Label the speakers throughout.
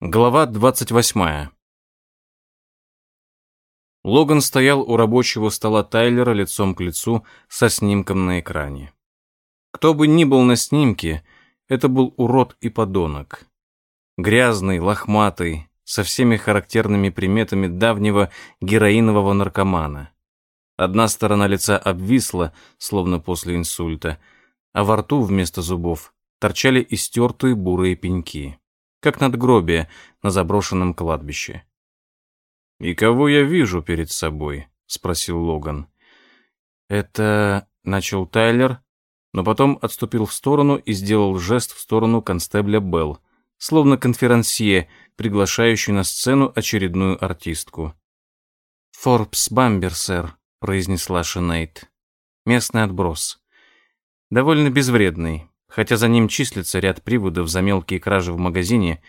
Speaker 1: Глава 28. Логан стоял у рабочего стола Тайлера лицом к лицу со снимком на экране. Кто бы ни был на снимке, это был урод и подонок. Грязный, лохматый, со всеми характерными приметами давнего героинового наркомана. Одна сторона лица обвисла, словно после инсульта, а во рту вместо зубов торчали истертые бурые пеньки как надгробие на заброшенном кладбище. «И кого я вижу перед собой?» — спросил Логан. «Это...» — начал Тайлер, но потом отступил в сторону и сделал жест в сторону констебля Белл, словно конферансье, приглашающий на сцену очередную артистку. «Форбс Бамбер, сэр», — произнесла Шинейд. «Местный отброс. Довольно безвредный, хотя за ним числится ряд приводов за мелкие кражи в магазине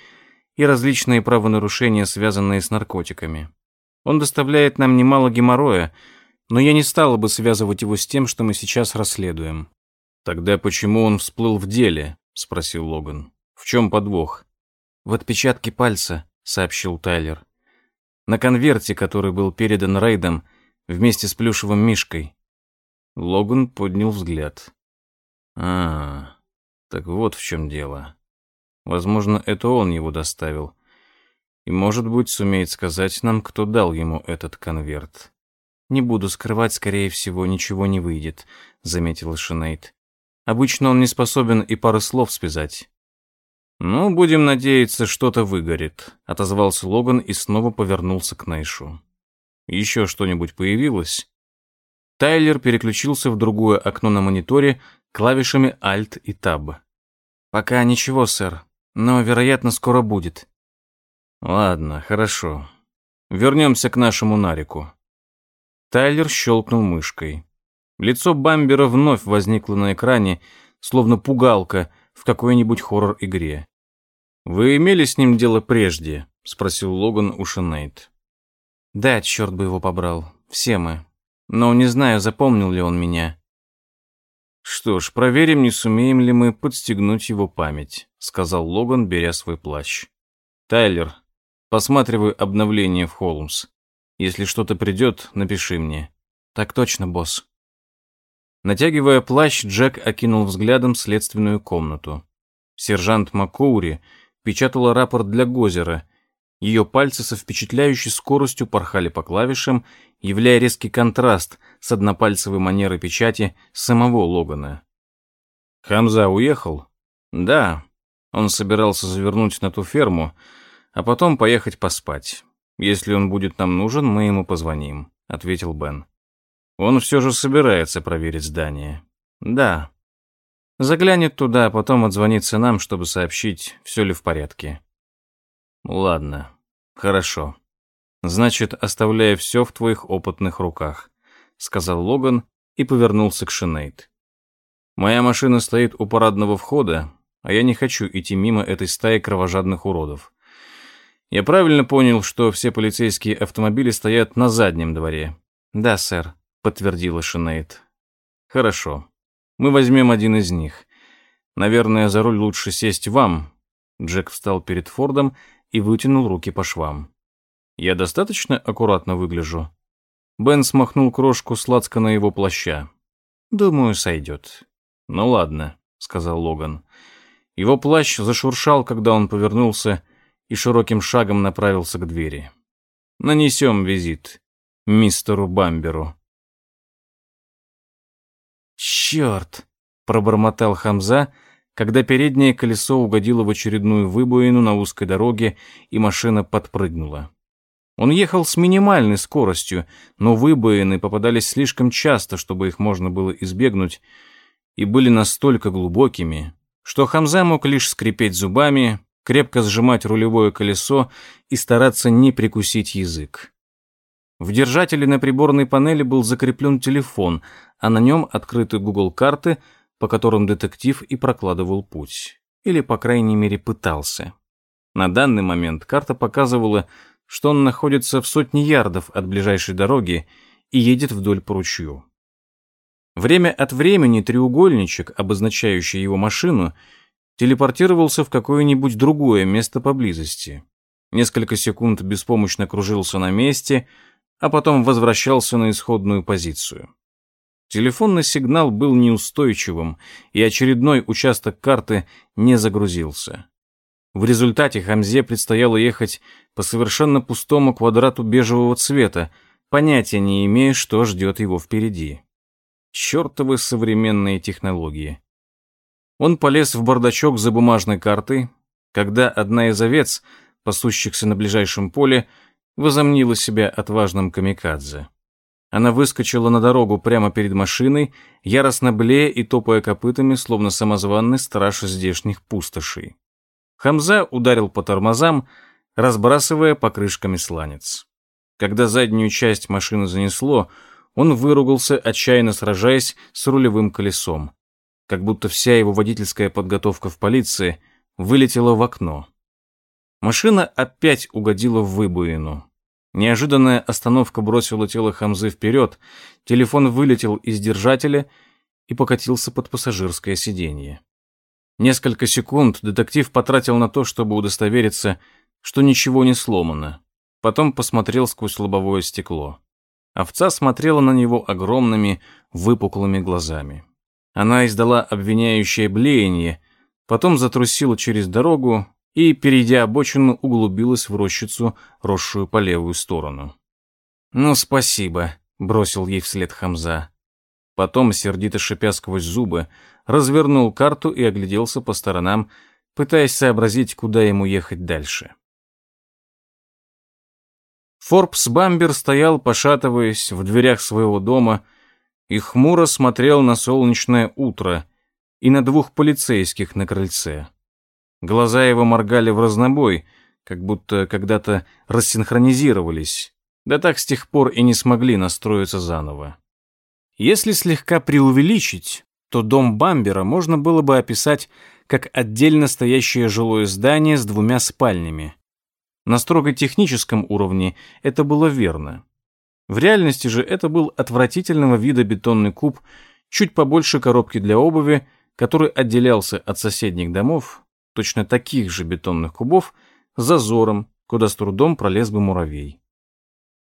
Speaker 1: и различные правонарушения, связанные с наркотиками. Он доставляет нам немало геморроя, но я не стала бы связывать его с тем, что мы сейчас расследуем. «Тогда почему он всплыл в деле?» — спросил Логан. «В чем подвох?» «В отпечатке пальца», — сообщил Тайлер. «На конверте, который был передан Рейдом вместе с плюшевым мишкой». Логан поднял взгляд. «А, так вот в чем дело. Возможно, это он его доставил. И, может быть, сумеет сказать нам, кто дал ему этот конверт. «Не буду скрывать, скорее всего, ничего не выйдет», — заметила Шинейд. «Обычно он не способен и пары слов связать». «Ну, будем надеяться, что-то выгорит», — отозвался Логан и снова повернулся к Найшу. «Еще что-нибудь появилось?» Тайлер переключился в другое окно на мониторе, клавишами Alt и Tab. «Пока ничего, сэр, но, вероятно, скоро будет». «Ладно, хорошо. Вернемся к нашему Нарику». Тайлер щелкнул мышкой. Лицо Бамбера вновь возникло на экране, словно пугалка в какой-нибудь хоррор-игре. «Вы имели с ним дело прежде?» — спросил Логан у Шенейд. «Да, черт бы его побрал. Все мы. Но не знаю, запомнил ли он меня. «Что ж, проверим, не сумеем ли мы подстегнуть его память», — сказал Логан, беря свой плащ. «Тайлер, посматривай обновление в Холмс. Если что-то придет, напиши мне». «Так точно, босс». Натягивая плащ, Джек окинул взглядом следственную комнату. Сержант Маккоури печатала рапорт для Гозера. Ее пальцы со впечатляющей скоростью порхали по клавишам, являя резкий контраст с однопальцевой манерой печати самого Логана. «Хамза уехал?» «Да. Он собирался завернуть на ту ферму, а потом поехать поспать. Если он будет нам нужен, мы ему позвоним», — ответил Бен. «Он все же собирается проверить здание». «Да. Заглянет туда, а потом отзвонится нам, чтобы сообщить, все ли в порядке». «Ладно. Хорошо. Значит, оставляя все в твоих опытных руках», — сказал Логан и повернулся к Шинейд. «Моя машина стоит у парадного входа, а я не хочу идти мимо этой стаи кровожадных уродов. Я правильно понял, что все полицейские автомобили стоят на заднем дворе?» «Да, сэр», — подтвердила Шинейд. «Хорошо. Мы возьмем один из них. Наверное, за руль лучше сесть вам». Джек встал перед Фордом и вытянул руки по швам. Я достаточно аккуратно выгляжу?» Бен смахнул крошку сладко на его плаща. «Думаю, сойдет». «Ну ладно», — сказал Логан. Его плащ зашуршал, когда он повернулся и широким шагом направился к двери. «Нанесем визит мистеру Бамберу». «Черт!» — пробормотал Хамза, когда переднее колесо угодило в очередную выбоину на узкой дороге, и машина подпрыгнула. Он ехал с минимальной скоростью, но выбоины попадались слишком часто, чтобы их можно было избегнуть, и были настолько глубокими, что Хамза мог лишь скрипеть зубами, крепко сжимать рулевое колесо и стараться не прикусить язык. В держателе на приборной панели был закреплен телефон, а на нем открыты Google карты, по которым детектив и прокладывал путь. Или, по крайней мере, пытался. На данный момент карта показывала, что он находится в сотне ярдов от ближайшей дороги и едет вдоль по ручью. Время от времени треугольничек, обозначающий его машину, телепортировался в какое-нибудь другое место поблизости, Несколько секунд беспомощно кружился на месте, а потом возвращался на исходную позицию. Телефонный сигнал был неустойчивым, и очередной участок карты не загрузился. В результате Хамзе предстояло ехать по совершенно пустому квадрату бежевого цвета, понятия не имея, что ждет его впереди. Чёртовы современные технологии. Он полез в бардачок за бумажной картой, когда одна из овец, пасущихся на ближайшем поле, возомнила себя отважным камикадзе. Она выскочила на дорогу прямо перед машиной, яростно блея и топая копытами, словно самозванный страж здешних пустошей. Хамза ударил по тормозам, разбрасывая покрышками сланец. Когда заднюю часть машины занесло, он выругался, отчаянно сражаясь с рулевым колесом. Как будто вся его водительская подготовка в полиции вылетела в окно. Машина опять угодила в выбоину. Неожиданная остановка бросила тело Хамзы вперед, телефон вылетел из держателя и покатился под пассажирское сиденье. Несколько секунд детектив потратил на то, чтобы удостовериться, что ничего не сломано. Потом посмотрел сквозь лобовое стекло. Овца смотрела на него огромными, выпуклыми глазами. Она издала обвиняющее блеяние, потом затрусила через дорогу и, перейдя обочину, углубилась в рощицу, росшую по левую сторону. «Ну, спасибо», — бросил ей вслед Хамза. Потом, сердито шипя сквозь зубы, развернул карту и огляделся по сторонам, пытаясь сообразить, куда ему ехать дальше. Форбс Бамбер стоял, пошатываясь, в дверях своего дома и хмуро смотрел на солнечное утро и на двух полицейских на крыльце. Глаза его моргали в разнобой, как будто когда-то рассинхронизировались, да так с тех пор и не смогли настроиться заново. Если слегка преувеличить, то дом Бамбера можно было бы описать как отдельно стоящее жилое здание с двумя спальнями. На строго техническом уровне это было верно. В реальности же это был отвратительного вида бетонный куб, чуть побольше коробки для обуви, который отделялся от соседних домов точно таких же бетонных кубов, зазором, куда с трудом пролез бы муравей.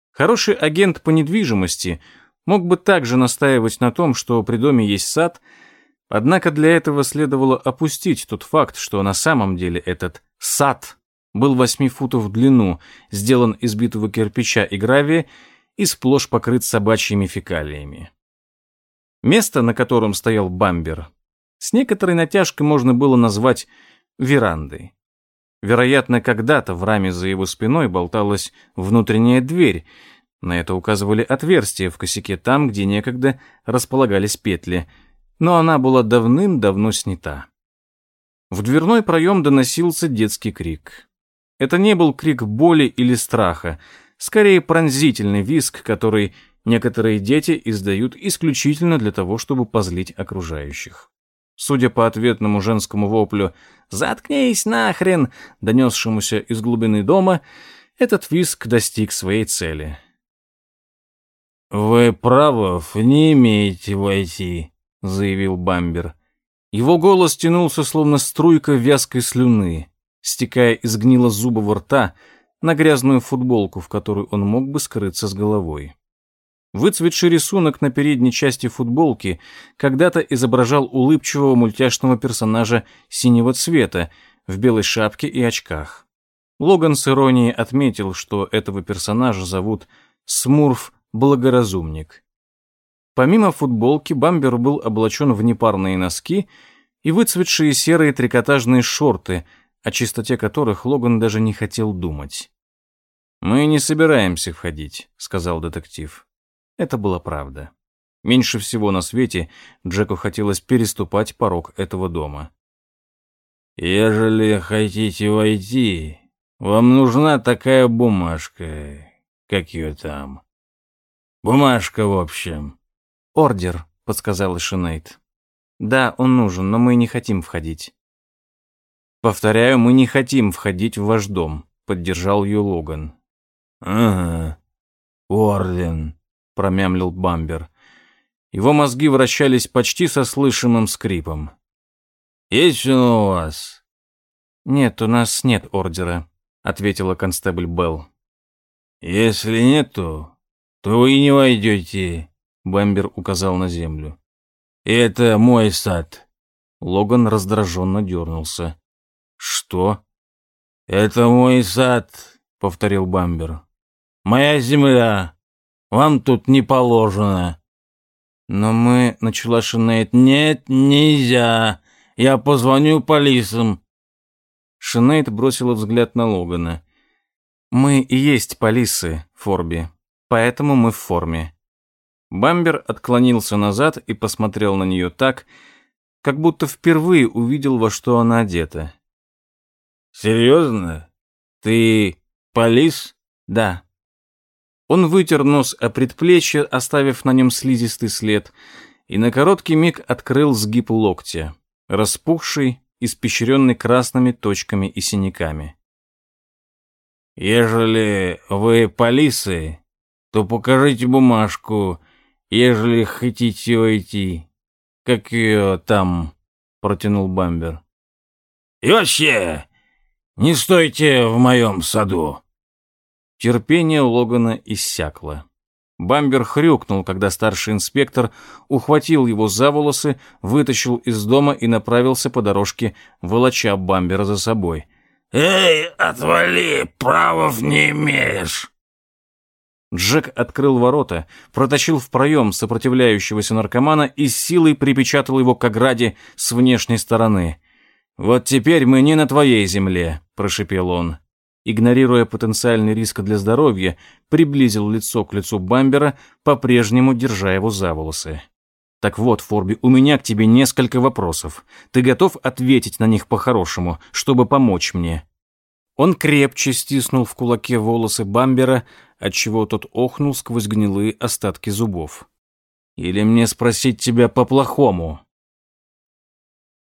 Speaker 1: Хороший агент по недвижимости мог бы также настаивать на том, что при доме есть сад, однако для этого следовало опустить тот факт, что на самом деле этот сад был 8 футов в длину, сделан из битого кирпича и гравия и сплошь покрыт собачьими фекалиями. Место, на котором стоял бамбер, с некоторой натяжкой можно было назвать верандой. Вероятно, когда-то в раме за его спиной болталась внутренняя дверь. На это указывали отверстия в косяке там, где некогда располагались петли, но она была давным-давно снята. В дверной проем доносился детский крик. Это не был крик боли или страха, скорее пронзительный визг, который некоторые дети издают исключительно для того, чтобы позлить окружающих. Судя по ответному женскому воплю «Заткнись нахрен!», донесшемуся из глубины дома, этот виск достиг своей цели.
Speaker 2: «Вы правов не имеете войти», — заявил Бамбер.
Speaker 1: Его голос тянулся, словно струйка вязкой слюны, стекая из гнило-зубого рта на грязную футболку, в которую он мог бы скрыться с головой. Выцветший рисунок на передней части футболки когда-то изображал улыбчивого мультяшного персонажа синего цвета в белой шапке и очках. Логан с иронией отметил, что этого персонажа зовут Смурф Благоразумник. Помимо футболки, Бамбер был облачен в непарные носки и выцветшие серые трикотажные шорты, о чистоте которых Логан даже не хотел думать. «Мы не собираемся входить», — сказал детектив. Это была правда. Меньше всего на свете Джеку хотелось переступать порог этого дома.
Speaker 2: «Ежели хотите войти, вам нужна такая бумажка, как ее там. Бумажка, в общем».
Speaker 1: «Ордер», — подсказала Шинейд. «Да, он нужен, но мы не хотим входить». «Повторяю, мы не хотим входить в ваш дом», — поддержал ее Логан.
Speaker 2: «Ага, орден»,
Speaker 1: промямлил Бамбер. Его мозги вращались почти со слышимым скрипом.
Speaker 2: «Есть он у вас?»
Speaker 1: «Нет, у нас нет ордера», ответила констебль Белл.
Speaker 2: Если нету, то вы не войдете, Бамбер указал на землю. Это мой сад.
Speaker 1: Логан раздраженно дернулся. Что?
Speaker 2: Это мой сад, повторил Бамбер. Моя земля. Вам тут не положено.
Speaker 1: Но мы, начала Шинейд.
Speaker 2: Нет, нельзя. Я позвоню полисам.
Speaker 1: Шинейд бросила взгляд на Логана. Мы и есть полисы, Форби. Поэтому мы в форме. Бамбер отклонился назад и посмотрел на нее так, как будто впервые увидел, во что она одета.
Speaker 2: «Серьезно? Ты полис?»
Speaker 1: «Да». Он вытер нос о предплечье, оставив на нем слизистый след, и на короткий миг открыл сгиб локтя, распухший, испещренный красными точками и синяками.
Speaker 2: «Ежели вы полисы, то покажите бумажку, ежели хотите войти. Как ее там?» — протянул Бамбер. «И вообще, не стойте в моем саду!»
Speaker 1: Терпение Логана иссякло. Бамбер хрюкнул, когда старший инспектор ухватил его за волосы, вытащил из дома и направился по дорожке, волоча Бамбера за собой.
Speaker 2: «Эй, отвали, правов не имеешь!»
Speaker 1: Джек открыл ворота, протащил в проем сопротивляющегося наркомана и с силой припечатал его к ограде с внешней стороны. «Вот теперь мы не на твоей земле», — прошипел он игнорируя потенциальный риск для здоровья, приблизил лицо к лицу Бамбера, по-прежнему держа его за волосы. «Так вот, Форби, у меня к тебе несколько вопросов. Ты готов ответить на них по-хорошему, чтобы помочь мне?» Он крепче стиснул в кулаке волосы Бамбера, отчего тот охнул сквозь гнилые остатки зубов. «Или мне спросить тебя по-плохому?»